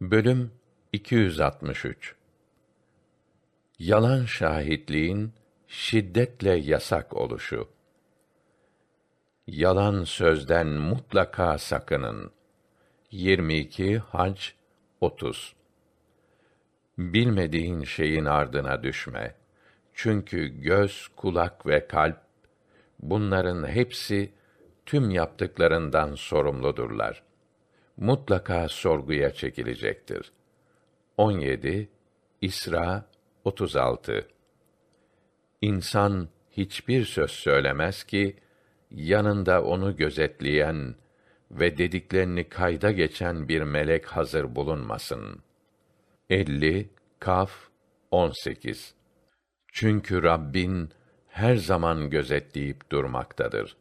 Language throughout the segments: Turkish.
Bölüm 263 Yalan şahitliğin şiddetle yasak oluşu. Yalan sözden mutlaka sakının. 22 Hac 30 Bilmediğin şeyin ardına düşme. Çünkü göz, kulak ve kalp bunların hepsi tüm yaptıklarından sorumludurlar mutlaka sorguya çekilecektir. 17 İsra 36 İnsan hiçbir söz söylemez ki yanında onu gözetleyen ve dediklerini kayda geçen bir melek hazır bulunmasın. 50 Kaf 18 Çünkü Rabbin her zaman gözetleyip durmaktadır.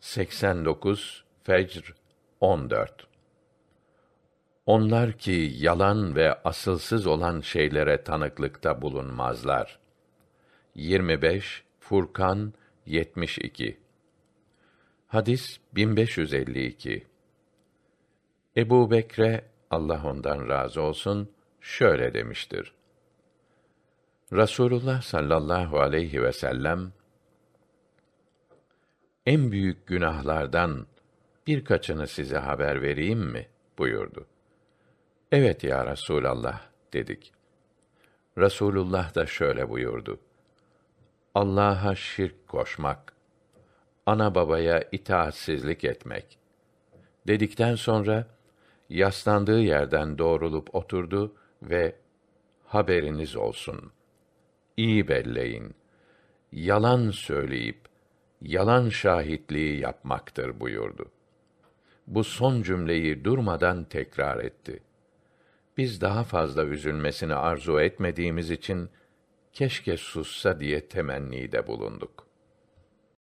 89 Fecr 14 onlar ki yalan ve asılsız olan şeylere tanıklıkta bulunmazlar. 25 Furkan 72 Hadis 1552 Ebu Bekre Allah ondan razı olsun şöyle demiştir. Rasulullah sallallahu aleyhi ve sellem en büyük günahlardan birkaçını size haber vereyim mi buyurdu. Evet ya Resulallah dedik. Resulullah da şöyle buyurdu. Allah'a şirk koşmak, ana babaya itaatsizlik etmek. Dedikten sonra yaslandığı yerden doğrulup oturdu ve haberiniz olsun. İyi belleyin. Yalan söyleyip yalan şahitliği yapmaktır buyurdu. Bu son cümleyi durmadan tekrar etti biz daha fazla üzülmesini arzu etmediğimiz için keşke sussa diye temennide bulunduk.